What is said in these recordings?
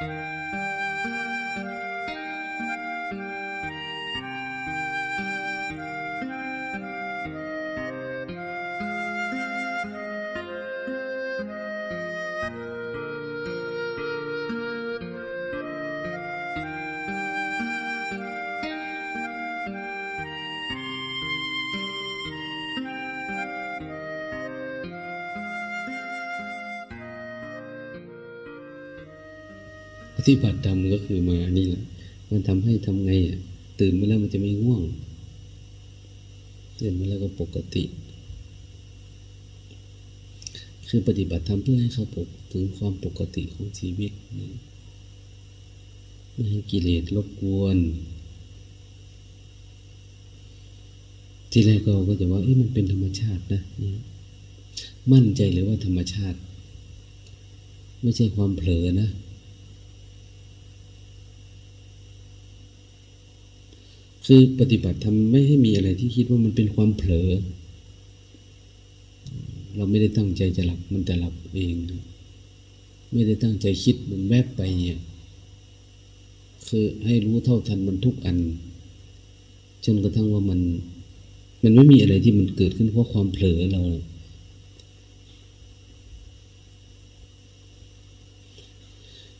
ป ฏิบัติธรรมก็คือมาอันี่แหละมันทำให้ทำไงอะตื่นมาแล้วมันจะไม่ง่วง ตื่นมาแล้วก็ปกติ คือปฏิบัติธรรมเพื่อให้เขาปกถึงความปกติของชีวิตไม่ให้กิเลสรบกวน ที่แรกเราก็จะว่าเอ้มันเป็นธรรมชาตินะนี่มั่นใจเลยว่าธรรมชาติ ไม่ใช่ความเผลอนะ คือปฏิบัติทำไม่ให้มีอะไรที่คิดว่ามันเป็นความเผลอ เราไม่ได้ตั้งใจจะหลับมันแต่หลับเองไม่ได้ตั้งใจคิดมันแวบไปเนี่ยคือให้รู้เท่าทันมันทุกอันจนกระทั่งว่ามัน มันไม่มีอะไรที่มันเกิดขึ้นเพราะความเผลอเรา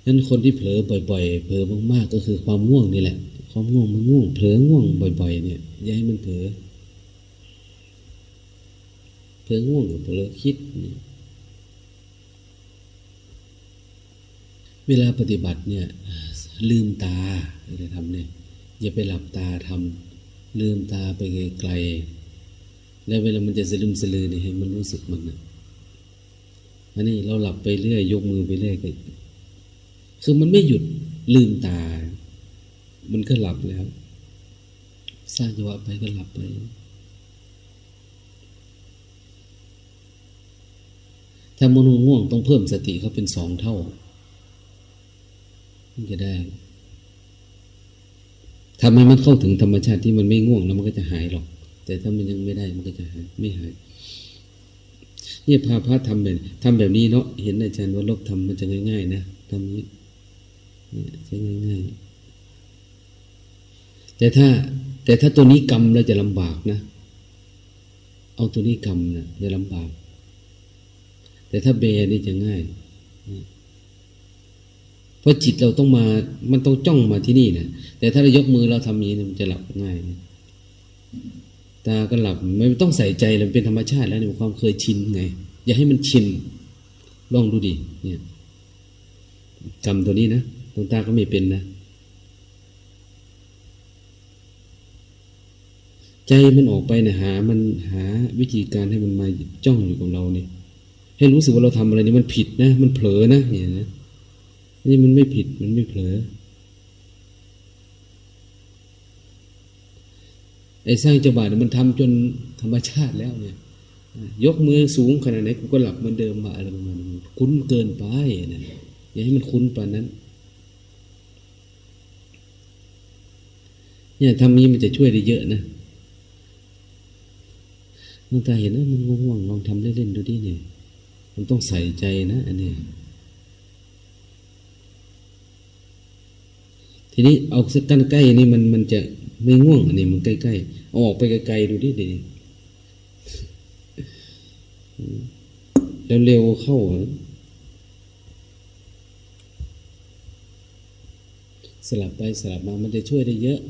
นั้นคนที่เผลอบ่อย ๆ เผลอมากๆก็คือความง่วงนี่แหละ ความง่วงมันง่วง เผลอง่วงบ่อย ๆ เนี่ยอย่าให้มันเผลอเผลอง่วงเผลอคิด เวลาปฏิบัติเนี่ย ลืมตาจะทำเนี่ย อย่าไปหลับตาทำลืมตาไปไกลๆแล้วเวลามันจะสลืมสลือเนี่ยให้มันรู้สึกมันนะอันนี้เราหลับไปเรื่อยยกมือไปเรื่อยก็ คือมันไม่หยุดลืมตา มันก็หลับแล้ว สร้างจังหวะไปก็หลับไป ถ้ามโนง่วงต้องเพิ่มสติเขาเป็นสองเท่ามันจะได้ทำให้มันเข้าถึงธรรมชาติที่มันไม่ง่วงแล้วมันก็จะหายหรอก แต่ถ้ามันยังไม่ได้มันก็จะหายไม่หายนี่พาพระทำแบบทำแบบนี้เนาะเห็นอาจารย์ว่าลบทำมันจะง่ายๆนะทำนี้ จะง่ายๆแต่ถ้า แต่ถ้าตัวนี้กรรมเราจะลำบากนะ เอาตัวนี้กรรมนะจะลำบาก แต่ถ้าเบนี่จะง่ายเพราะจิตเราต้องมา มันต้องจ้องมาที่นี่นะแต่ถ้าเรายกมือเราทำนี้มันจะหลับง่ายนะตาก็หลับไม่ต้องใส่ใจเลยเป็นธรรมชาติแล้วเนี่ยความเคยชินไง อย่าให้มันชินลองดูดิเนี่ยกรรมตัวนี้นะ ดวงตาก็ไม่เป็นนะ ใจมันออกไปนี่ยหา มันหาวิธีการให้มันมาจ้องอยู่กับเราเนี่ยให้รู้สึกว่าเราทำอะไรนี่มันผิดนะ มันเผลอนะเห็นนะนี่มันไม่ผิดมันไม่เผลอไอ้สร้างจังหวะเนี่ยมันทำจนธรรมชาติแล้วเนี่ยยกมือสูงขนาดไหนกูก็หลับเหมือนเดิมมาอะไรประมาณนั้คุ้นเกินไปนะอย่าให้มันคุ้นปานนั้น เนี่ยทำนี้มันจะช่วยได้เยอะนะลวงตาเห็นว่ามันง่วงลองทำเล่นๆดูดิเนี่ย มันต้องใส่ใจนะอันนี้ทีนี้เอาสักกันใกล้นี่มันมันจะไม่ง่วงอันนี้มันใกล้ๆเอาออกไปไกลๆดูดิเดี๋ยวเร็วเข้าสลับไปสลับมามันจะช่วยได้เยอะ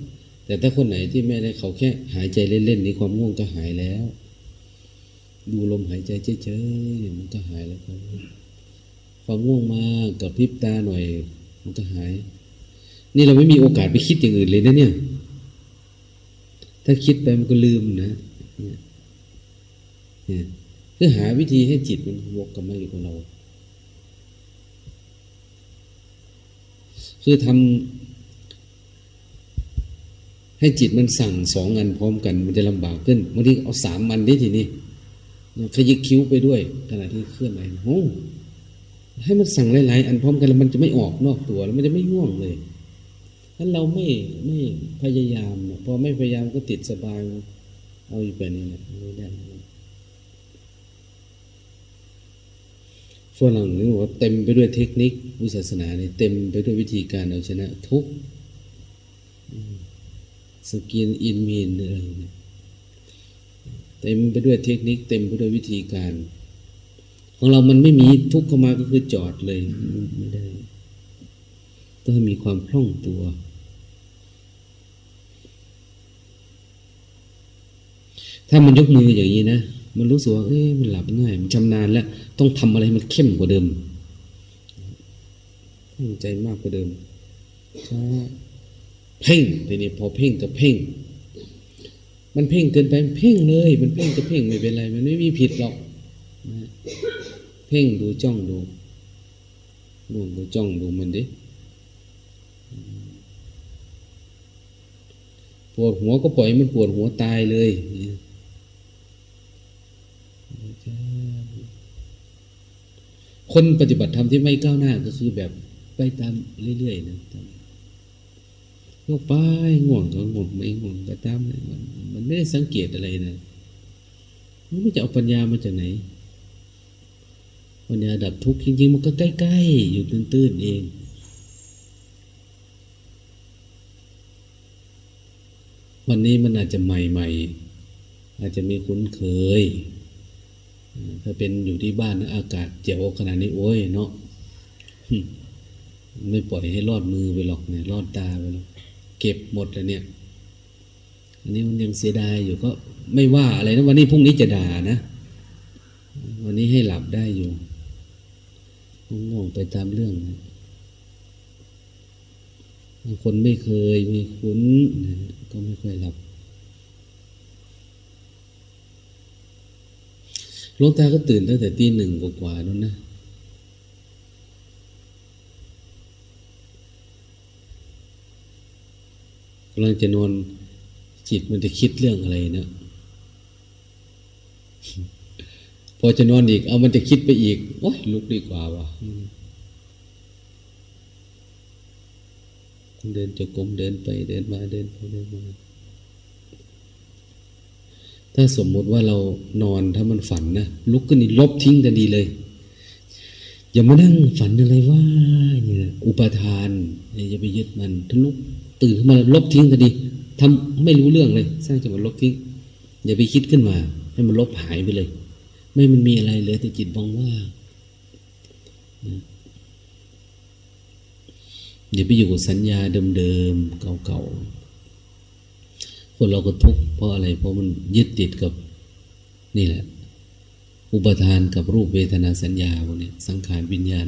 แต่ถ้าคนไหนที่ไม่ได้เขาแค่หายใจเล่นๆนี่ความง่วงก็หายแล้ว ดูลมหายใจเฉยๆมันก็หายแล้วครับความง่วงมากกับพริบตาหน่อย มันก็หาย นี่เราไม่มีโอกาสไปคิดอย่างอื่นเลยนะเนี่ย ถ้าคิดไปมันก็ลืมนะเนี่ยคือหาวิธีให้จิตมันวกกลับมาอยู่กับเรา คือทำ ให้จิตมันสั่งสองอันพร้อมกัน มันจะลำบากขึ้นบางทีเอาสามอันได้ทีนี้ขยิกคิ้วไปด้วยขณะที่เคลื่อนไหวโอ้ให้มันสั่งหลายๆ อันพร้อมกันแล้วมันจะไม่ออกนอกตัวแล้วมันจะไม่ง่วงเลยถ้าเราไม่ไม่พยายามพอไม่พยายามก็ติดสบาย เอาอยู่แบบนี้นะไม่ได้ฝรั่งนี่บอกว่าเต็มไปด้วยเทคนิควิศาสนาเนี่ยเต็มไปด้วยวิธีการเอาชนะทุก สกินอินมีนอะไรเนี่ยเต็มไปด้วยเทคนิคเต็มไปด้วยวิธีการ ของเรามันไม่มีทุกเข้ามาก็คือจอดเลยไม่ได้ ต้องมีความคล่องตัว ถ้ามันยกมืออย่างนี้นะมันรู้สึกว่าเอ้ยมันหลับง่าย มันชำนาญแล้ว ต้องทำอะไรมันเข้มกว่าเดิมตั้งใจมากกว่าเดิมใช้า เพ่งทีนี้พอเพ่งกับเพ่ง มันเพ่งเกินไปเพ่งเลย มันเพ่งกับเพ่งไม่เป็นไร มันไม่มีผิดหรอกนะเพ่งดูจ้องดูดูดูจ้องดูมันดิปวดหัวก็ปล่อยมันปวดหัวตายเลยคนปฏิบัติธรรมที่ไม่ก้าวหน้าก็คือแบบไปตามเรื่อยๆนะ ยกไปง่วงก็ง่วงไม่ง่วงก็ตามเลยมัน มันไม่ได้สังเกตอะไรนะมันไม่จะเอาปัญญามาจากไหนปัญญาดับทุกข์จริงๆมันก็ใกล้ๆอยู่ตื้นๆเองวันนี้มันอาจจะใหม่ๆ อาจจะไม่คุ้นเคย ถ้าเป็นอยู่ที่บ้านนะอากาศเจ๋วขนาดนี้โอ้ยเนาะไม่ปล่อยให้รอดมือไปหรอกเนี่ยรอดตาไปหรอก เก็บหมดแล้วเนี่ย อันนี้มันยังเสียดายอยู่ก็ไม่ว่าอะไรนะวันนี้พรุ่งนี้จะด่านะ วันนี้ให้หลับได้อยู่ง่วงไปตามเรื่องคนไม่เคยไม่คุ้นก็ไม่ค่อยหลับหลวงตาก็ตื่นตั้งแต่ตีหนึ่งกว่าๆนั่นนะกำลังจะนอนจิตมันจะคิดเรื่องอะไรนะพอจะนอนอีก เอามันจะคิดไปอีกโอ้ยลุกดีกว่าวะเดินจะกลมเดินไปเดินมาเดินไปเดินมาถ้าสมมุติว่าเรานอนถ้ามันฝันนะลุกขึ้นนี่ลบทิ้งกันดีเลย อย่ามานั่งฝันอะไรว่าเนี่ยอุปทานอย่าไปยึดมันถ้าลุก ตื่นขึ้นมาลบทิ้งกันดีทำไม่รู้เรื่องเลย สร้างจังหวะลบทิ้ง อย่าไปคิดขึ้นมา ให้มันลบหายไปเลย ไม่มันมีอะไรเลยแต่จิตว่างว่าอย่าไปอยู่กับสัญญาเดิมๆเก่าๆคนเราก็ทุกข์เพราะอะไร เพราะมันยึดติดกับนี่แหละ อุปทานกับรูปเวทนาสัญญาพวกนี้สังขารวิญญาณ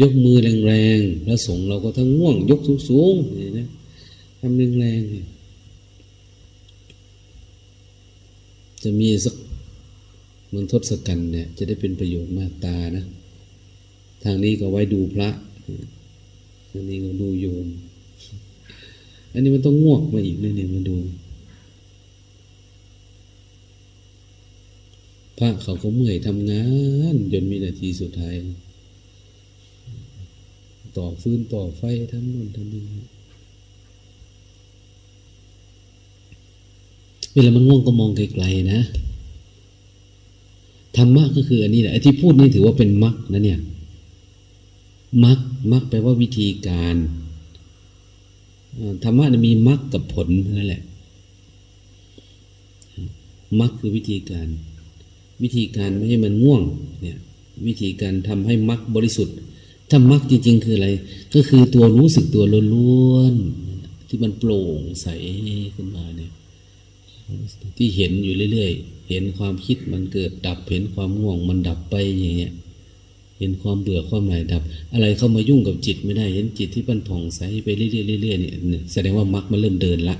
ยกมือแรงๆพระสงฆ์เราก็ทั้งง่วง ยกสูงๆนี่นะทำแรงๆจะมีสักมันทศกัณฐ์เนี่ย จะได้เป็นประโยชน์มากตานะ ทางนี้ก็ไว้ดูพระทางนี้ก็ดูโยม อันนี้มันต้องง่วกมาอีกเลยเนี่ยมาดูพระเขาก็เมื่อยทำงานจนมีนาทีสุดท้าย ต่อฟืนต่อไฟทั้งนู่นทั้งนี้เวลามันง่วงก็มองไกลๆนะธรรมะก็คืออันนี้แหละไอ้ที่พูดนี่ถือว่าเป็นมรรคนะเนี่ยมรรคมรรคแปลว่าวิธีการธรรมะมีมรรคกับผลนั่นแหละมรรคคือวิธีการ วิธีการไม่ให้มันง่วงเนี่ยวิธีการทำให้มรรคบริสุทธิ์ ถ้ามรรคจริง ๆ คืออะไร ก็คือตัวรู้สึกตัวล้วนๆที่มันโปร่งใสขึ้นมาเนี่ยที่เห็นอยู่เรื่อยๆ เห็นความคิดมันเกิดดับ เห็นความง่วงมันดับไปอย่างเงี้ย เห็นความเบื่อความหน่ายดับ อะไรเข้ามายุ่งกับจิตไม่ได้ เห็นจิตที่มันผ่องใสไปเรื่อยๆเรื่อยๆเนี่ยแสดงว่ามรรคมันเริ่มเดินละ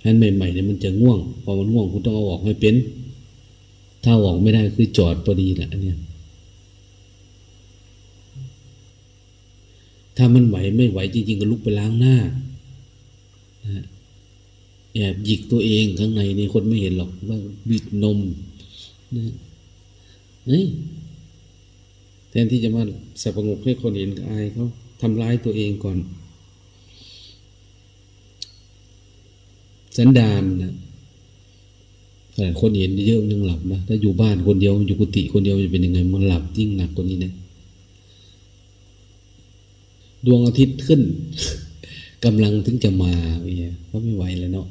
ฉะนั้นใหม่ๆเนี่ยมันจะง่วง พอมันง่วงคุณต้องเอาออกให้เป็น ถ้าออกไม่ได้คือจอดพอดีแหละเนี่ย ถ้ามันไหวไม่ไหวจริงๆก็ลุกไปล้างหน้าแอบหยิกตัวเองข้างในนี่คนไม่เห็นหรอกว่าบิดนมนะเฮ้ยแทนที่จะมาสงบให้คนเห็นอายเขาทำร้ายตัวเองก่อน สันดานนะคนเห็นเยอะยังหลับนะถ้าอยู่บ้านคนเดียวอยู่กุฏิคนเดียวจะเป็นยังไงมันหลับยิ่งหนักกว่านี้นะ ดวงอาทิตย์ขึ้นกำลังถึงจะมาเนี่ยก็ไม่ไหวแล้วเนาะ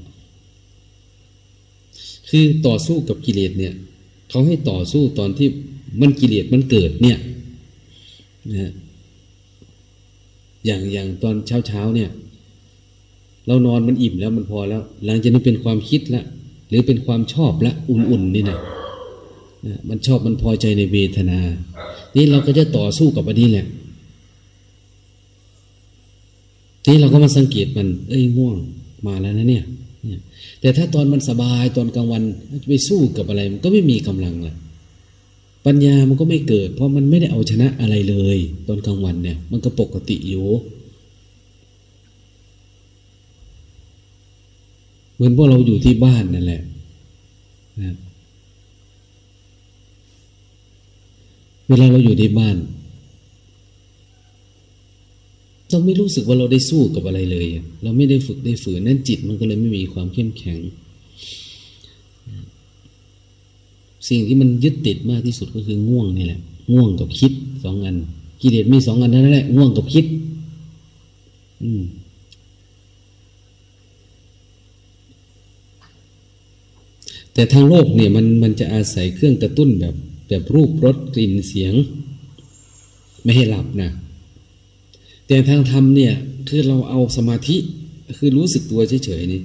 คือต่อสู้กับกิเลสเนี่ยเขาให้ต่อสู้ตอนที่มันกิเลสมันเกิดเนี่ยนะอย่างอย่างตอนเช้าเช้าเนี่ย เรานอนมันอิ่มแล้วมันพอแล้ว หลังจากนี้เป็นความคิดละหรือเป็นความชอบละอุ่นๆนี่นะมันชอบมันพอใจในเวทนา นี่เราก็จะต่อสู้กับอันนี้แหละ นี่เราก็มาสังเกตมัน เอ้ยง่วงมาแล้วนะเนี่ย แต่ถ้าตอนมันสบายตอนกลางวันไปสู้กับอะไร มันก็ไม่มีกำลังละปัญญามันก็ไม่เกิด เพราะมันไม่ได้เอาชนะอะไรเลย ตอนกลางวันเนี่ย มันก็ปกติอยู่เหมือนพวกเราอยู่ที่บ้านนั่นแหละนะเวลาเราอยู่ที่บ้าน เราไม่รู้สึกว่าเราได้สู้กับอะไรเลย เราไม่ได้ฝึกได้ฝืนนั่นจิตมันก็เลยไม่มีความเข้มแข็ง สิ่งที่มันยึดติดมากที่สุดก็คือง่วงนี่แหละ ง่วงกับคิดสองอัน กิเลสมีสองอันนั่นแหละ ง่วงกับคิด อืมแต่ทางโลกเนี่ยมันมันจะอาศัยเครื่องกระตุ้นแบบแบบรูปรสกลิ่นเสียง ไม่ให้หลับนะ แต่ทางธรรมเนี่ย คือเราเอาสมาธิคือรู้สึกตัวเฉยๆนี่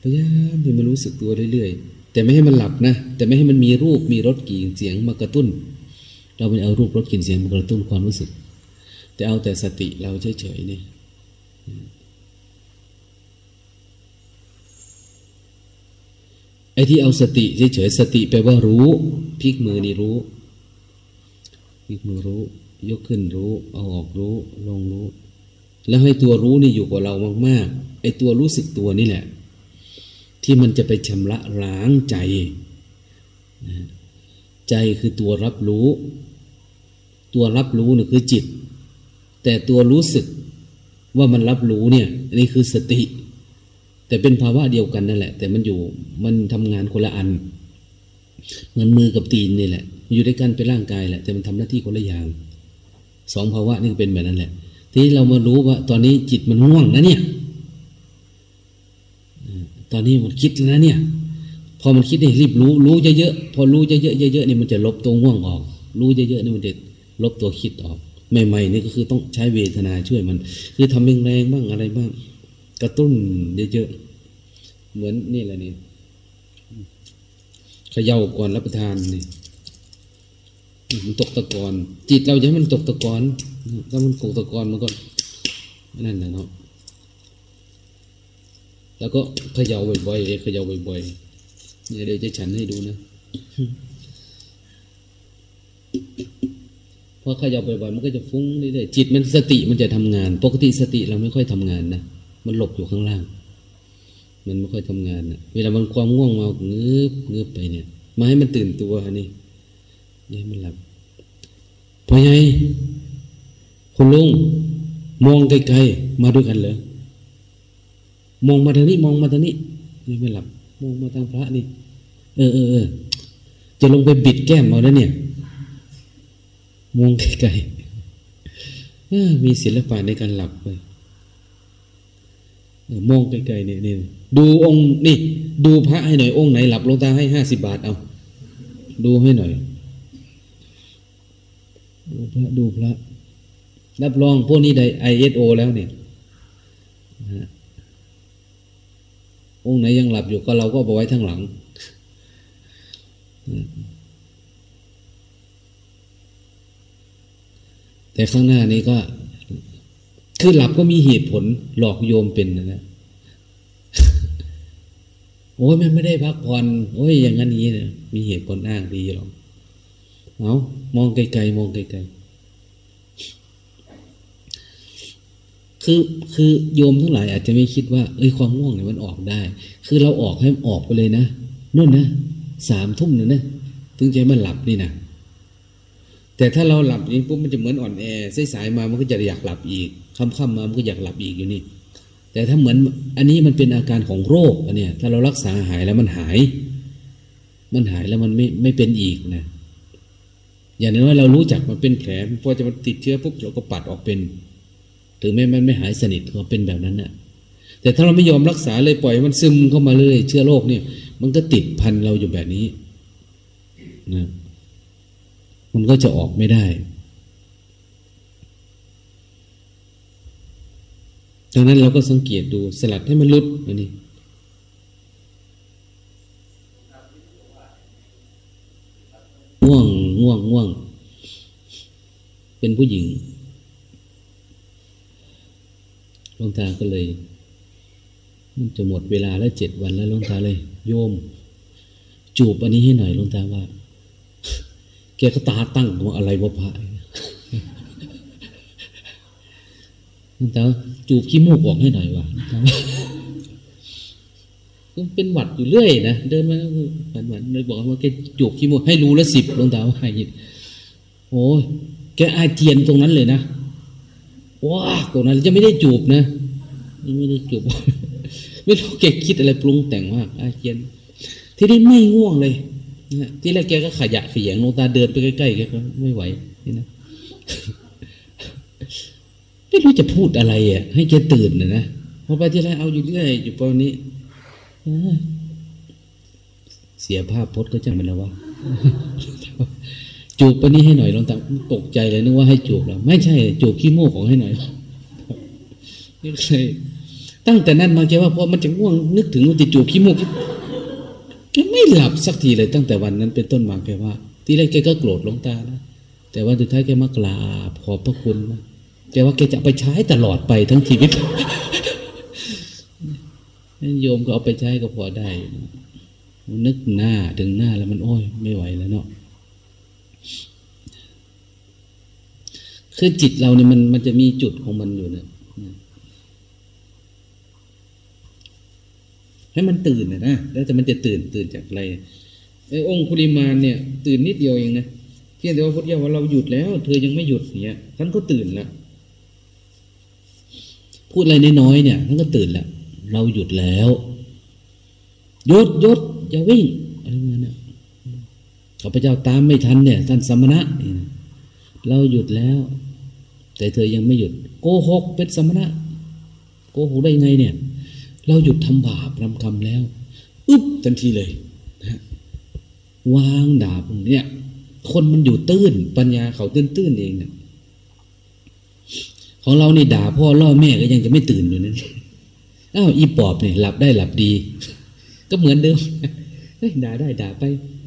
พยายามให้มันรู้สึกตัวเรื่อยๆ แต่ไม่ให้มันหลับนะ แต่ไม่ให้มันมีรูปมีรสกลิ่นเสียงมากระตุ้น เราไม่เอารูปรสกลิ่นเสียงมากระตุ้นความรู้สึก แต่เอาแต่สติเราเฉยๆนี่ไอ้ที่เอาสติเฉยๆสติแปลว่ารู้พลิกมือนี่รู้พลิกมือรู้ ยกขึ้นรู้ เอาออกรู้ ลงรู้ แล้วให้ตัวรู้นี่อยู่กับเรามากๆไอ้ตัวรู้สึกตัวนี่แหละ ที่มันจะไปชำระล้างใจ ใจคือตัวรับรู้ ตัวรับรู้นี่คือจิต แต่ตัวรู้สึกว่ามันรับรู้เนี่ยนี่คือสติ แต่เป็นภาวะเดียวกันนั่นแหละ แต่มันอยู่มันทำงานคนละอันเงินมือกับตีนนี่แหละ อยู่ด้วยกันเป็นร่างกายแหละ แต่มันทำหน้าที่คนละอย่าง สองภาวะนี่เป็นแบบนั้นแหละ ทีนี้เรามารู้ว่า ตอนนี้จิตมันง่วงนะเนี่ย ตอนนี้มันคิดแล้วนะเนี่ย พอมันคิดนี่รีบรู้ รู้เยอะๆ พอรู้เยอะๆเยอะๆนี่มันจะลบตัวง่วงออก รู้เยอะๆนี่มันจะลบตัวคิดออก ใหม่ๆนี่ก็คือต้องใช้เวทนาช่วยมัน คือทำแรงๆบ้างอะไรบ้าง กระตุ้นเยอะๆ เหมือนนี่แหละนี่เขย่าก่อนรับประทานนี่ มันตกตะกอน จิตเราจะให้มันตกตะกอนถ้ามันตกตะกอนมันก็นั่นแหละเนาะแล้วก็เขย่าบ่อยๆเขย่าบ่อยๆเนี่ยเดี๋ยวจะฉันให้ดูนะพอเขย่าบ่อยๆมันก็จะฟุ้งเรื่อยๆจิตมันสติมันจะทำงาน ปกติสติเราไม่ค่อยทำงานนะมันหลบอยู่ข้างล่าง มันไม่ค่อยทำงานนะเวลามันความง่วงมาเงืบเงืบไปเนี่ยมาให้มันตื่นตัวนี่ นี่มันหลับพอไงคุณลุงมองไกลๆมาด้วยกันเลยมองมาทางนี้มองมาทางนี้นี่ไม่หลับมองมาทางพระนี่ เออเออเออจะลงไปบิดแก้มเอาแล้วเนี่ย มองไกลๆมีศิลปะในการหลับไปมองไกลๆเนี่ยนี่ดูองค์นี่ ดูพระให้หน่อยองค์ไหนหลับลงตาให้ห้าสิบบาทเอา ดูให้หน่อย ดูพระดูพระรับรองพวกนี้ได้ไอเอสโอแล้วเนี่ยองค์ไหนยังหลับอยู่ก็เราก็บอาไว้ทั้งหลัง แต่ข้างหน้านี้ก็ คือหลับก็มีเหตุผลหลอกโยมเป็นนะโอ้ยมันไม่ได้พักผ่อนโอ้ยอย่างนั้นนี้เนี่ยมีเหตุผลอ้างดีหรอก เอามองไกลๆมองไกลๆคือคือโยมทั้งหลายอาจจะไม่คิดว่า เอ้ยความง่วงเนี่ยมันออกได้ คือเราออกให้มันออกไปเลยนะนู่นนะสามทุ่มเนี่ยนะถึงใจมันหลับนี่นะแต่ถ้าเราหลับนี้ปุ๊บมันจะเหมือนอ่อนแอสายๆมามันก็จะอยากหลับอีกค่ำๆมามันก็อยากหลับอีกอยู่นี่ แต่ถ้าเหมือนอันนี้มันเป็นอาการของโรคอันเนี้ยถ้าเรารักษาหายแล้วมันหาย มันหายแล้วมันไม่ไม่เป็นอีกนะ อย่างนั้นว่าเรารู้จักมันเป็นแผลพอจะมันติดเชื้อปุ๊บเราก็ปัดออกเป็น ถึงแม้มันไม่หายสนิทก็เป็นแบบนั้นน่ะ แต่ถ้าเราไม่ยอมรักษาเลยปล่อยมันซึมเข้ามาเลยเชื้อโรคเนี่ย มันก็ติดพันเราอยู่แบบนี้นะมันก็จะออกไม่ได้ดังนั้นเราก็สังเกตดูสลัดให้มันลุดอันนี้ง่ว งง่วงง่วง เป็นผู้หญิงหลวงตาก็เลย มันจะหมดเวลาแล้วเจ็ดวันแล้วหลวงตาเลย โยม จูบอันนี้ให้หน่อยหลวงตาว่าแกก็ตาตั้งว่าอะไรวะพระหลวงตาจูบขี้มูกออกให้หน่อยว่ะ ก็เป็นหวัดอยู่เรื่อยนะเดินมาฝันหวันเลยบอกว่าแกจูบขี้มูกให้รู้ละสิบลวงตาว่าให้โอ้ยแกอาเจียนตรงนั้นเลยนะว้าตรงนั้นจะไม่ได้จูบนะไม่ได้จูบไม่รู้แกคิดอะไรปรุงแต่งมากอาเจียน ที่นี่ไม่ง่วงเลยนะที่แรกแกก็ขยะขยงลงตาเดินไปใกล้ๆแกก็ไม่ไหวนี่นะไม่รู้จะพูดอะไรอะ ให้แกตื่นนะนะพอไปที่ไรเอาอยู่เรื่อยอยู่ตอนนี้ เสียภาพพจน์ก็จะมันแล้วว่าจูบไปนี้ให้หน่อยลองตาตกใจเลยนึกว่าให้จูบแล้วไม่ใช่จูบขี้โม่ของให้หน่อยนี่เลยตั้งแต่นั้นมาแกว่าพอมันจะง่วงนึกถึงว่าจะจูบขี้โม่ไม่หลับสักทีเลยตั้งแต่วันนั้นเป็นต้นมาแกว่า ที่แรกแกก็โกรธลงตานะแต่ว่าสุดท้ายแกมากราบขอบพระคุณนะแกว่าแกจะไปใช้ตลอดไปทั้งชีวิต โยมก็เอาไปใช้ก็พอได้นึกหน้าถึงหน้าแล้วมันโอ้ยไม่ไหวแล้วเนาะคือจิตเราเนี่ยมันมันจะมีจุดของมันอยู่เนี่ยให้มันตื่นนะนะแล้วแต่มันจะตื่นตื่นจากอะไรไอ้องคุลิมานเนี่ย ตื่นนิดเดียวเองนะเพียงแต่ว่าพุทธเจ้าว่าเราหยุดแล้ว เธอยังไม่หยุดเนี่ยท่านก็ตื่นล้วพูดอะไรน้อยๆเนี่ยท่านก็ตื่นแล้ว เราหยุดแล้ว หยุดหยุดอย่าวิ่งอะไรเงี้ยนะข้าพเจ้าตามไม่ทันเนี่ยท่านสมณะเราหยุดแล้ว แต่เธอยังไม่หยุด โกหกเป็นสมณะ โกหกได้ไงเนี่ย เราหยุดทำบาปรำคำแล้ว อึ๊บทันทีเลยนะวางดาบเนี่ย คนมันอยู่ตื้น ปัญญาเขาตื้นตื้นเองเนี่ยของเรานี่ด่าพ่อล่อแม่ก็ยังจะไม่ตื่นอยู่นั่น อ้าวอีปอบเนี่ยหลับได้หลับดี ก็เหมือนเดิมเฮ้ยด่าได้ด่าไป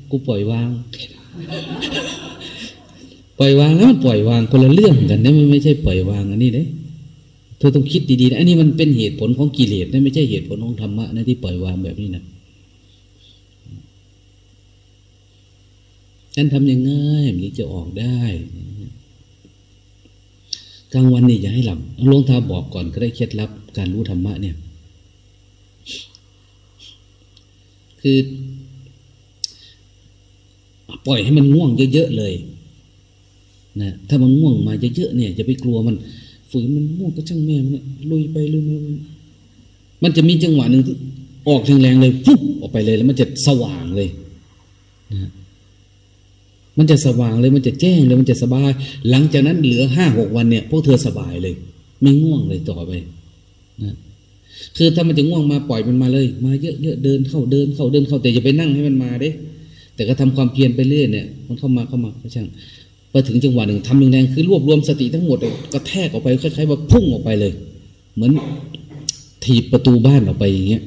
กูปล่อยวาง ปล่อยวางแล้วมันปล่อยวางคนละเรื่องกันนะมันไม่ใช่ปล่อยวางอันนี้เด้เธอต้องคิดดีๆนะอันนี้มันเป็นเหตุผลของกิเลสนะไม่ใช่เหตุผลของธรรมะนะที่ปล่อยวางแบบนี้นะฉันทำยังไงมันจะออกได้กลางวันนี่อย่าให้หลับหลวงตาบอกก่อนก็ได้เคล็ดลับการรู้ธรรมะเนี่ย คือ ปล่อยให้มันง่วงเยอะๆเลยนะถ้ามันง่วงมาเยอะๆเนี่ยจะไปกลัวมัน ฝืนมันง่วงก็ช่างแม่มันลุยไปลุยมามันจะมีจังหวะหนึ่งออกแรงๆเลยฟุบออกไปเลยแล้วมันจะสว่างเลยนะมันจะสว่างเลยมันจะแจ้งเลยมันจะสบาย หลังจากนั้นเหลือห้าหกวันเนี่ย พวกเธอสบายเลย ไม่ง่วงเลยต่อไปนะ คือถ้ามันจะง่วงมาปล่อยมันมาเลย มาเยอะๆเดินเข้าเดินเข้าเดินเข้าแต่อย่าไปนั่งให้มันมาเด้ แต่ก็ทำความเพียรไปเรื่อยเนี่ย มันเข้ามาเข้ามาก็ช่างพอถึงจังหวะหนึ่งทำแรงๆคือรวบรวมสติทั้งหมดกระแทกออกไปคล้ายๆว่าพุ่งออกไปเลย เหมือนถีบประตูบ้านออกไปอย่างเงี้ย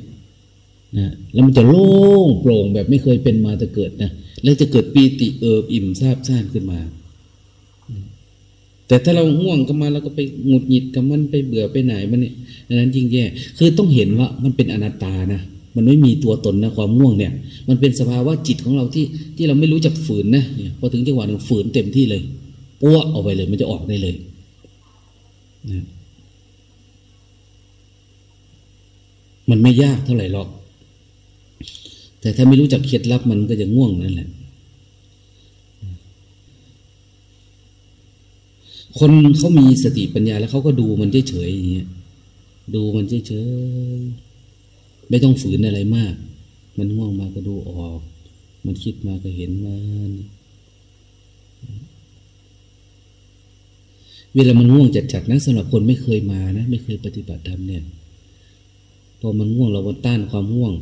นะแล้วมันจะโล่งโปร่งแบบไม่เคยเป็นมาแต่เกิดนะแล้วจะเกิดปีติเอิบอิ่มซาบซ่านขึ้นมา แต่ถ้าเราง่วงก็มาเราก็ไปหงุดหงิดกับมันไปเบื่อไปไหนมันเนี่ยนั้นยิ่งแย่คือต้องเห็นว่ามันเป็นอนัตตานะมันไม่มีตัวตนนะความง่วงเนี่ย มันเป็นสภาวะจิตของเราที่ที่เราไม่รู้จักฝืนนะพอถึงจังหวะหนึ่งฝืนเต็มที่เลยปั้วออกไปเลย มันจะออกได้เลยนะมันไม่ยากเท่าไหร่หรอก แต่ถ้าไม่รู้จักเคล็ดลับมันก็จะง่วงนั่นแหละ คนเขามีสติปัญญาแล้วเขาก็ดูมันเฉยๆอย่างเงี้ยดูมันเฉยๆไม่ต้องฝืนอะไรมาก มันง่วงมาก็ดูออก มันคิดมาก็เห็นมันเวลามันง่วงจัดๆนะสำหรับคนไม่เคยมานะไม่เคยปฏิบัติธรรมเนี่ยพอมันง่วงเราต้านความง่วง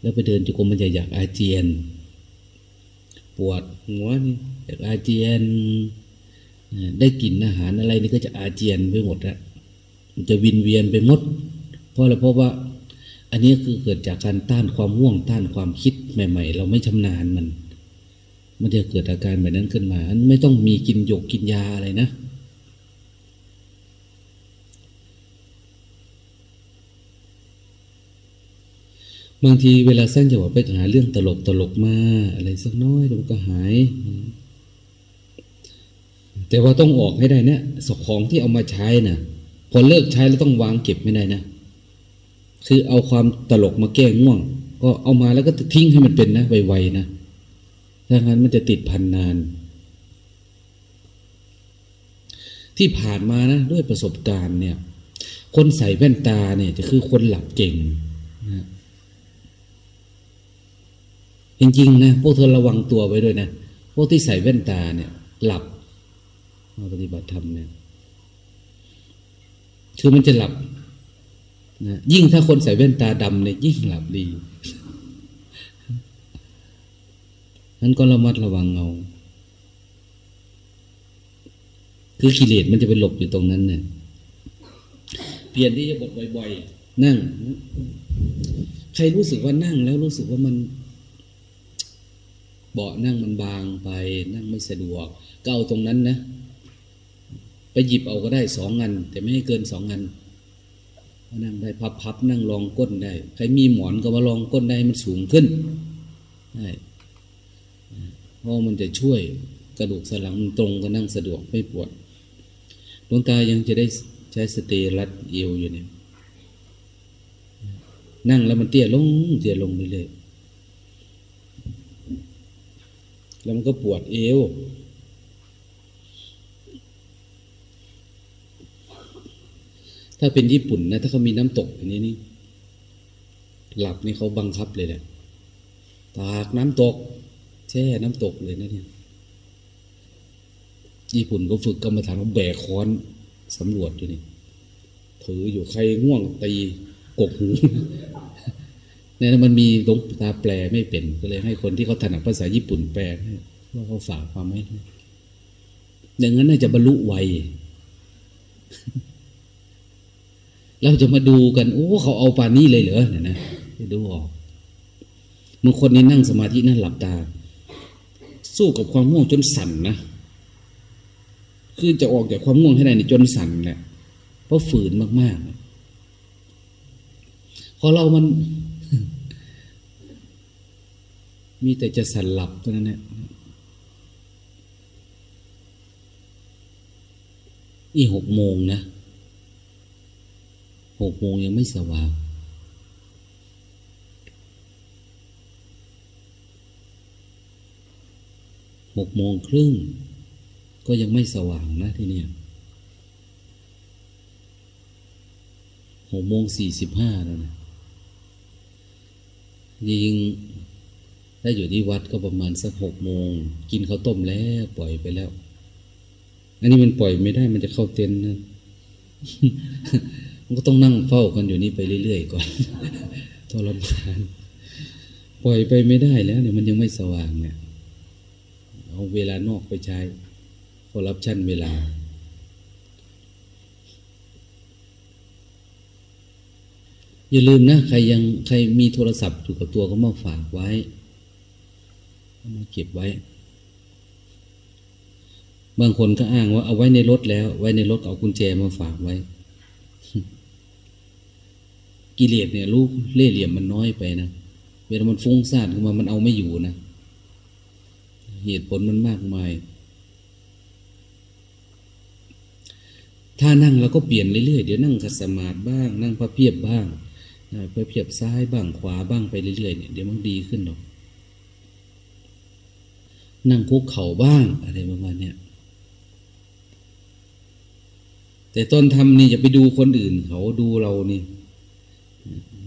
แล้วไปเดินจุกมมันจะอยากอาเจียน ปวดหัวนี่อยากอาเจียน ได้กลิ่นอาหารอะไรนี่ก็จะอาเจียนไปหมดแล้วมันจะวินเวียนไปหมด เพราะอะไรเพราะว่า อันนี้คือเกิดจากการต้านความง่วงต้านความคิดใหม่ ๆ เราไม่ชำนาญมัน มันจะเกิดอาการแบบนั้นขึ้นมาอันไม่ต้องมีกินหยกกินยาอะไรนะบางทีเวลาสร้างจังหวะไปหาเรื่องตลกตลกมาอะไรสักน้อยมันก็หาย แต่ว่าต้องออกให้ได้นะสของที่เอามาใช้นะ่ะพอเลิกใช้แล้วต้องวางเก็บไม่ได้นะ คือเอาความตลกมาแก้ง่วง ก็เอามาแล้วก็ทิ้งให้มันเป็นนะไวๆนะถ้างั้นมันจะติดพันนาน ที่ผ่านมานะด้วยประสบการณ์เนี่ย คนใส่แว่นตาเนี่ย จะคือคนหลับเก่งนะจริงๆนะพวกเธอระวังตัวไว้ด้วยนะพวกที่ใส่แว่นตาเนี่ย หลับ มาปฏิบัติธรรมเนี่ย คือมันจะหลับนะยิ่งถ้าคนใส่แว่นตาดำเนี่ยยิ่งหลับดีนั้นก็ระมัดระวังเอาคือกิเลสมันจะไปหลบอยู่ตรงนั้นเนี่ย เปลี่ยนที่จะบทบ่อยๆ นั่ง ใครรู้สึกว่านั่งแล้วรู้สึกว่ามัน เบาะนั่งมันบางไป นั่งไม่สะดวก ก็เอาตรงนั้นนะ ไปหยิบเอาก็ได้สองงันแต่ไม่ให้เกินสองงันนั่งได้พับพับนั่งรองก้นได้ ใครมีหมอนก็มาลองก้นได้มันสูงขึ้นได้เพราะมันจะช่วยกระดูกสันหลังมันตรงก็นั่งสะดวกไม่ปวดดวงตายังจะได้ใช้สเตรัดเอวอยู่เนี่ยนั่งแล้วมันเตี้ยลงเตี้ยลงไปเลยแล้วมันก็ปวดเอว ถ้าเป็นญี่ปุ่นนะ ถ้าเขามีน้ำตกอันนี้นี่หลับนี่เขาบังคับเลยแหละตากน้ำตก แช่น้ำตกเลยนะเนี่ยญี่ปุ่นก็ฝึกกรรมฐานแบกค้อนสำรวจอยู่นี่ถืออยู่ใครง่วงตีกกหูเนี่ยมันมีลงตาแปลไม่เป็น ก็เลยให้คนที่เขาถนัดภาษาญี่ปุ่นแปลว่าเขาฝากความให้อย่างนั้นน่าจะบรรลุไว เราจะมาดูกันโอ้เขาเอาปานนี้เลยเหรอเนี่ยนะจะดูออกบางคนนี่นั่งสมาธินั่นหลับตา สู้กับความง่วงจนสั่นนะคือจะออกจากความง่วงให้ได้ในจนสั่นแหละเพราะฝืนมากๆพอเรามัน มีแต่จะสั่นหลับเท่านั้นแหละนี่หกโมงนะ หกโมงยังไม่สว่าง หกโมงครึ่ง ก็ยังไม่สว่างนะที่นี่หกโมงสี่สิบห้าแล้วนะยิงถ้าอยู่ที่วัดก็ประมาณสักหกโมง กินข้าวต้มแล้วปล่อยไปแล้ว อันนี้มันปล่อยไม่ได้มันจะเข้าเต็นท์นะ มันก็ต้องนั่งเฝ้ากันอยู่นี่ไปเรื่อยๆก่อนทรมานปล่อยไปไม่ได้แล้วเนี่ยมันยังไม่สว่างเนี่ยเอาเวลานอกไปใช้คอรับชั่นเวลา อย่าลืมนะ ใครยังใครมีโทรศัพท์อยู่กับตัวก็มาฝากไว้มาเก็บไว้ บางคนก็อ้างว่าเอาไว้ในรถแล้ว ไว้ในรถเอากุญแจมาฝากไว้ กิเลสเนี่ยลูกเล่เหลี่ยมมันน้อยไปนะ เวลามันฟุ้งซ่านขึ้นมามันเอาไม่อยู่นะ เหตุผลมันมากมาย ถ้านั่งเราก็เปลี่ยนเรื่อยๆ เดี๋ยวนั่งขัดสมาธิบ้าง นั่งพระเพียบบ้างพระเพียบซ้ายบ้างขวาบ้างไปเรื่อยๆเนี่ยเดี๋ยวมันดีขึ้นหรอก นั่งคุกเข่าบ้างอะไรประมาณเนี้แต่ตอนทำนี่อย่าไปดูคนอื่นเขาดูเรานี่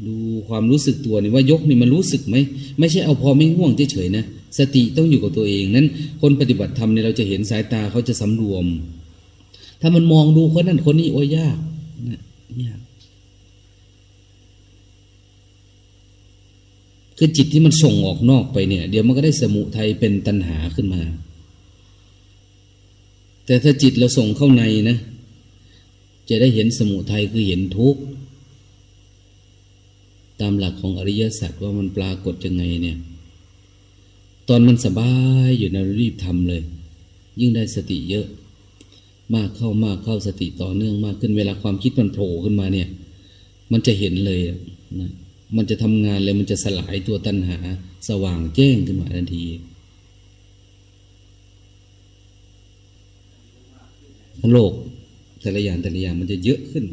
ดูความรู้สึกตัวนี่ว่ายกนี่มันรู้สึกไหมไม่ใช่เอาพอไม่ง่วงเฉยๆนะสติต้องอยู่กับตัวเองนั้น คนปฏิบัติธรรมเนี่ยเราจะเห็นสายตาเขาจะสำรวม ถ้ามันมองดูคนนั้นคนนี้โอ้ยยากนะยากคือจิตที่มันส่งออกนอกไปเนี่ย เดี๋ยวมันก็ได้สมุทัยเป็นตัณหาขึ้นมา แต่ถ้าจิตเราส่งเข้าในนะ จะได้เห็นสมุทัยคือเห็นทุกข์ ตามหลักของอริยสัจว่ามันปรากฏยังไงเนี่ย ตอนมันสบายอยู่นะรีบทำเลย ยิ่งได้สติเยอะ มากเข้ามากเข้าสติต่อเนื่องมากขึ้นเวลาความคิดมันโผล่ขึ้นมาเนี่ย มันจะเห็นเลยนะมันจะทำงานเลยมันจะสลายตัวตัณหา สว่างแจ้งขึ้นมาทันทีโลกแต่ละอย่างแต่ละอย่างมันจะเยอะขึ้น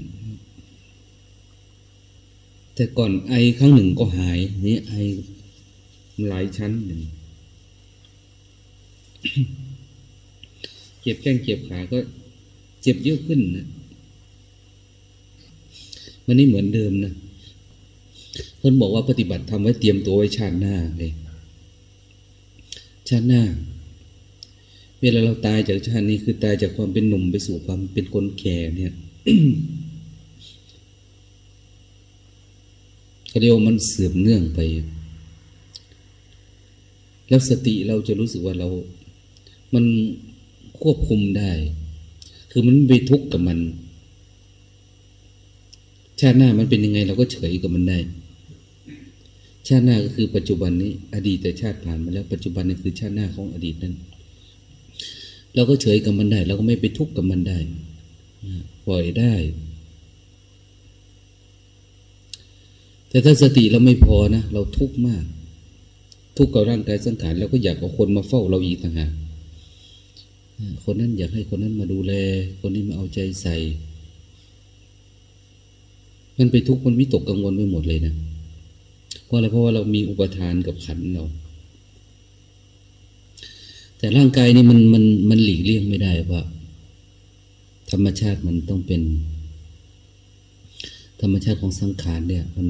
แต่ก่อนไอครั้งหนึ่งก็หายนี่ไอหลายชั้นหนึ่งเจ็บแข้งเจ็บขาก็เจ็บเยอะขึ้นนะมันนี่เหมือนเดิมนะเพื่อนบอกว่าปฏิบัติทำไว้เตรียมตัวไว้ชาติหน้าเลยชาติหน้า เวลาเราตายจากชาตินี้คือตายจากความเป็นหนุ่มไปสู่ความเป็นคนแก่เนี่ย ก็เรียกว่ามันเสื่อมเนื่องไป แล้วสติเราจะรู้สึกว่าเรา มันควบคุมได้ คือมันไปทุกข์กับมัน ชาติหน้ามันเป็นยังไงเราก็เฉยกับมันได้ ชาติหน้าก็คือปัจจุบันนี้ อดีตแต่ชาติผ่านมาแล้ว ปัจจุบันนี่คือชาติหน้าของอดีตนั้นเราก็เฉยกับมันได้ เราก็ไม่ไปทุกข์กับมันได้ ปล่อยได้ แต่ถ้าสติเราไม่พอนะ เราทุกข์มาก ทุกข์กับร่างกายสังขารเราก็อยากเอาคนมาเฝ้าเราอีกต่างหากคนนั้นอยากให้คนนั้นมาดูแล คนนี้มาเอาใจใส่ มันไปทุกข์มันวิตกกังวลไปหมดเลยนะเพราะอะไรเพราะว่าเรามีอุปทานกับขันเรา แต่ร่างกายนี่มันมันมันหลีกเลี่ยงไม่ได้ว่า ธรรมชาติมันต้องเป็น ธรรมชาติของสังขารเนี่ย มัน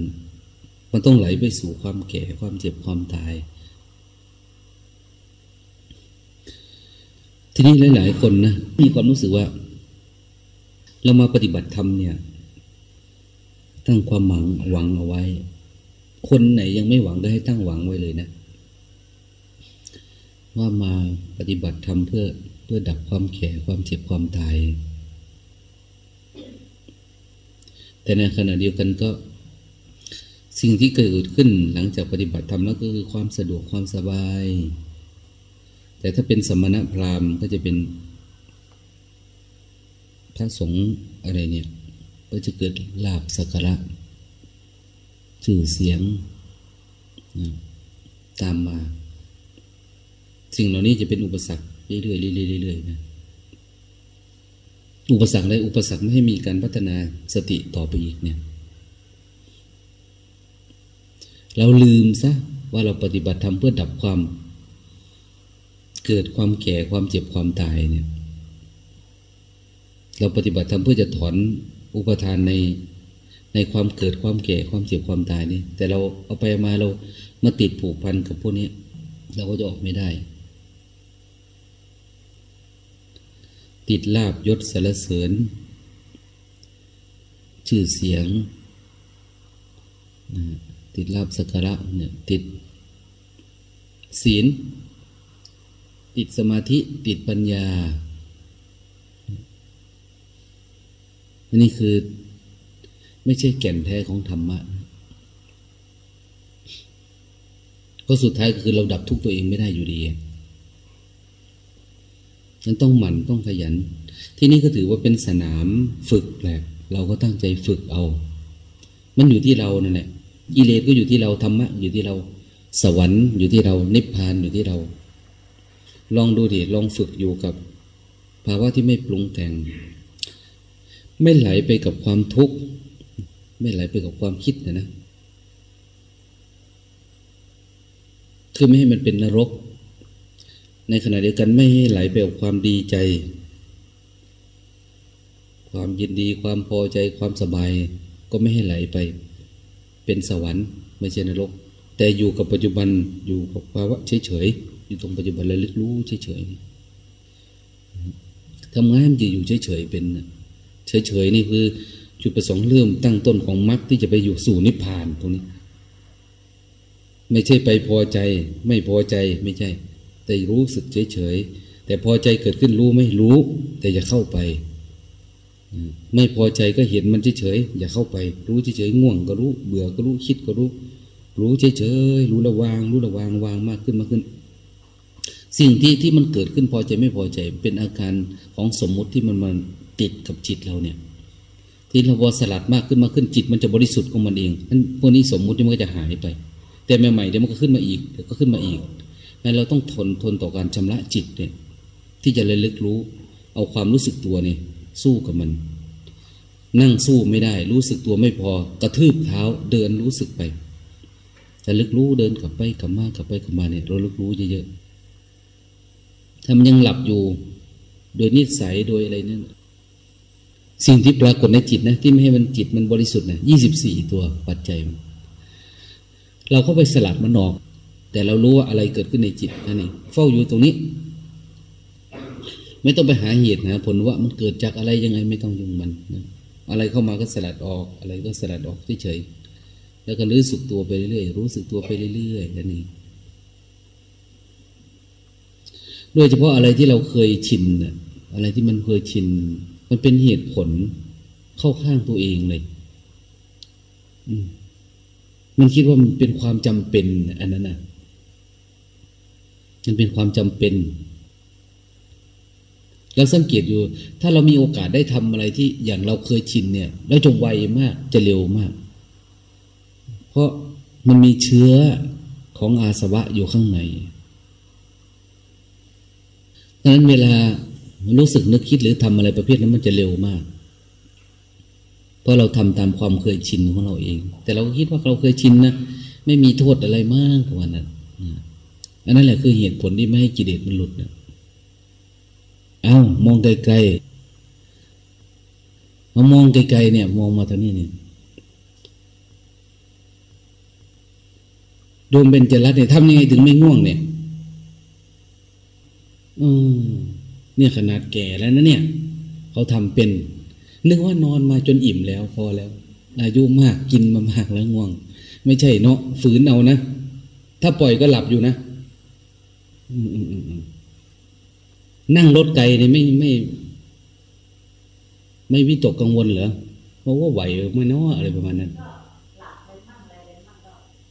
มันต้องไหลไปสู่ความแก่ความเจ็บความตาย ทีนี้หลาย ๆ คนนะมีความรู้สึกว่า เรามาปฏิบัติธรรมเนี่ย ตั้งความหวังหวังเอาไว้ คนไหนยังไม่หวังก็ให้ตั้งหวังไว้เลยนะ ว่ามาปฏิบัติธรรมเพื่อเพื่อดับความแก่ความเจ็บความตายแต่ในขณะเดียวกันก็ สิ่งที่เกิดขึ้นหลังจากปฏิบัติธรรมแล้วก็คือความสะดวกความสบาย แต่ถ้าเป็นสมณพราหมณ์ก็จะเป็นพระสงฆ์อะไรเนี่ย ก็จะเกิดลาบสักการะชื่อเสียง ตามมา สิ่งเหล่านี้จะเป็นอุปสรรคเรื่อยๆเรื่อยๆเรื่อยๆนะอุปสรรคอะไรอุปสรรคไม่ให้มีการพัฒนาสติต่อไปอีกเนี่ย เราลืมซะว่าเราปฏิบัติทำเพื่อดับความ เกิดความแก่ความเจ็บความตายเนี่ย เราปฏิบัติทำเพื่อจะถอนอุปทานในในความเกิดความแก่ความเจ็บความตายนี่ แต่เราเอาไปมาเรามาติดผูกพันกับพวกนี้ เราก็จะออกไม่ได้ ติดลาบยศสารเสริญ ชื่อเสียง ติดลาบสักการะเนี่ยติดศีล ติดสมาธิติดปัญญา อันนี้คือไม่ใช่แก่นแท้ของธรรมะก็สุดท้ายคือเราดับทุกตัวเองไม่ได้อยู่ดีนั้นต้องหมั่นต้องขยัน ที่นี่ก็ถือว่าเป็นสนามฝึกแหละ เราก็ตั้งใจฝึกเอา มันอยู่ที่เรานั่นแหละ กิเลสก็อยู่ที่เราธรรมะอยู่ที่เรา สวรรค์อยู่ที่เรานิพพานอยู่ที่เรา ลองดูดิลองฝึกอยู่กับ ภาวะที่ไม่ปรุงแต่ง ไม่ไหลไปกับความทุกข์ ไม่ไหลไปกับความคิดนะนะคือไม่ให้มันเป็นนรก ในขณะเดียวกันไม่ให้ไหลไปกับความดีใจ ความยินดีความพอใจความสบาย ก็ไม่ให้ไหลไป เป็นสวรรค์ไม่ใช่นรก แต่อยู่กับปัจจุบันอยู่กับภาวะเฉยๆอยู่ตรงปัจจุบันระลึกรู้เฉยๆทำงานจะอยู่เฉยๆเป็นเฉยๆนี่คือจุดประสงค์เริ่มตั้งต้นของมรรคที่จะไปอยู่สู่นิพพานตรงนี้ ไม่ใช่ไปพอใจ ไม่พอใจไม่ใช่ แต่รู้สึกเฉยๆแต่พอใจเกิดขึ้นรู้ไม่รู้ แต่อย่าเข้าไป ไม่พอใจก็เห็นมันเฉยๆอย่าเข้าไป รู้เฉยๆง่วงก็รู้ เบื่อก็รู้คิดก็รู้ รู้เฉยๆรู้ระวาง รู้ระวางวางมากขึ้นมากขึ้น สิ่งที่ที่มันเกิดขึ้นพอใจไม่พอใจ เป็นอาการของสมมุติที่มันมันติดกับจิตเราเนี่ย ที่เราพอสลัดมากขึ้นมากขึ้นจิต มันจะบริสุทธิ์ของมันเองนั้นพวกนี้สมมุติที่มันก็จะหายไป แต่ใหม่ๆเดี๋ยวมันก็ขึ้นมาอีกเดี๋ยวก็ขึ้นมาอีกงั้นเราต้องทนทนต่อการชำระจิตเนี่ยที่จะระลึกรู้ เอาความรู้สึกตัวเนี่ย สู้กับมัน นั่งสู้ไม่ได้ รู้สึกตัวไม่พอ กระทืบเท้าเดินรู้สึกไปแต่ลึกรู้เดินกลับไปกลับมากลับไปกลับมาเนี่ยเราลึกรู้เยอะๆถ้ามันยังหลับอยู่ โดยนิสัยโดยอะไรนั่นสิ่งที่ปรากฏในจิตนะ ที่ไม่ให้มันจิตมันบริสุทธิ์นะยี่สิบสี่ตัวปัจจัย เราก็ไปสลัดมันออก แต่เรารู้ว่าอะไรเกิดขึ้นในจิตนั่นเองเฝ้าอยู่ตรงนี้ ไม่ต้องไปหาเหตุนะผลว่ามันเกิดจากอะไรยังไงไม่ต้องยุ่งมันนะอะไรเข้ามาก็สลัดออก อะไรก็สลัดออกเฉยๆแล้วก็รู้สึกตัวไปเรื่อยๆรู้สึกตัวไปเรื่อยๆนั่นเองโดยเฉพาะอะไรที่เราเคยชินนะอะไรที่มันเคยชิน มันเป็นเหตุผลเข้าข้างตัวเองเลยมมันคิดว่ามันเป็นความจำเป็น อันนั้นนะมันเป็นความจำเป็น เราสังเกตอยู่ ถ้าเรามีโอกาสได้ทำอะไรที่อย่างเราเคยชินเนี่ยเราจะไวมากจะเร็วมาก เพราะมันมีเชื้อของอาสวะอยู่ข้างในดังนั้นเวลารู้สึกนึกคิดหรือทำอะไรประเภทนั้นมันจะเร็วมาก เพราะเราทำตามความเคยชินของเราเอง แต่เราคิดว่าเราเคยชินนะไม่มีโทษอะไรมากกว่านั้นอันนั้นแหละคือเหตุผลที่ไม่ให้กิเลสมันหลุดนะ อามองไกลๆมามองไกลๆเนี่ย มองมาทางนี้เนี่ยดวงเบญจรัตน์เนี่ยทำยังไงถึงไม่ง่วงเนี่ยอืมเนี่ยขนาดแก่แล้วนะเนี่ย เขาทำเป็น นึกว่านอนมาจนอิ่มแล้วพอแล้ว อายุมากกินมามากแล้วง่วง ไม่ใช่เนาะฝืนเอานะ ถ้าปล่อยก็หลับอยู่นะ อืมอืมอืม นั่งรถไกลนี่ไม่ไม่ ไม่วิตกกังวลเหรอเพราะว่าไหวไม่น้ออะไรประมาณนั้น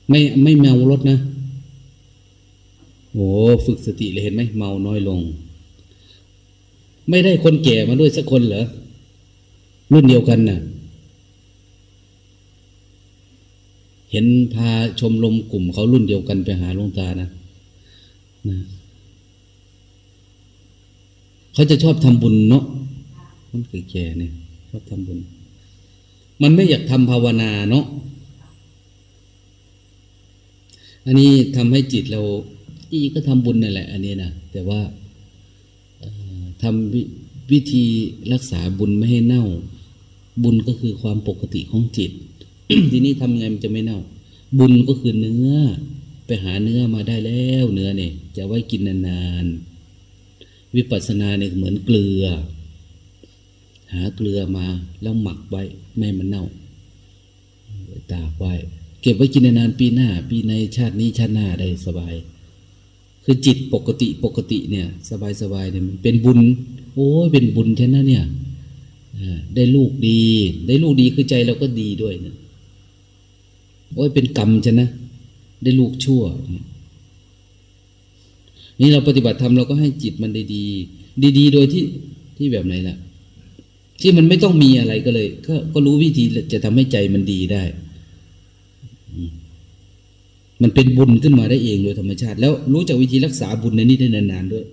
ไม่ไม่เมารถนะโอ้ฝึกสติเลยเห็นไหมเมาน้อยลง ไม่ได้คนแก่มาด้วยสักคนเหรอรุ่นเดียวกันนะ่ะ เห็นพาชมลมกลุ่มเขารุ่นเดียวกันไปหาหลวงตานะนะ เขาจะชอบทำบุญเนาะมันคือแก่เนี่ยชอบทำบุญ มันไม่อยากทำภาวนาเนาะอันนี้ทำให้จิตเราอีก็ทำบุญนั่นแหละ อันนี้นะแต่ว่าทำววิธีรักษาบุญไม่ให้เน่า บุญก็คือความปกติของจิต ทีนี้ทำไงมันจะไม่เน่า บุญก็คือเนื้อ ไปหาเนื้อมาได้แล้ว เนื้อเนี่ยจะไว้กินนานๆ วิปัสสนาเนี่ยเหมือนเกลือ หาเกลือมาแล้วหมักไว้ไม่มันเน่าตากไว้ เก็บไว้กินนานปีหน้า ปีในชาตินี้ชาติหน้าได้สบาย คือจิตปกติปกติเนี่ย สบายสบายเนี่ยเป็นบุญ โอ้ยเป็นบุญแค่นั้นเนี่ยได้ลูกดี ได้ลูกดีคือใจเราก็ดีด้วยเนี่ยโอ้ยเป็นกรรมใช่นะ ได้ลูกชั่วเนี่ย นี่เราปฏิบัติธรรมเราก็ให้จิตมันดีดีดีๆ โดยที่ที่แบบไหนล่ะ ที่มันไม่ต้องมีอะไรก็เลยก็ก็รู้วิธีจะทำให้ใจมันดีได้ มันเป็นบุญขึ้นมาได้เองโดยธรรมชาติ แล้วรู้จักวิธีรักษาบุญในนี้ได้นานๆด้วย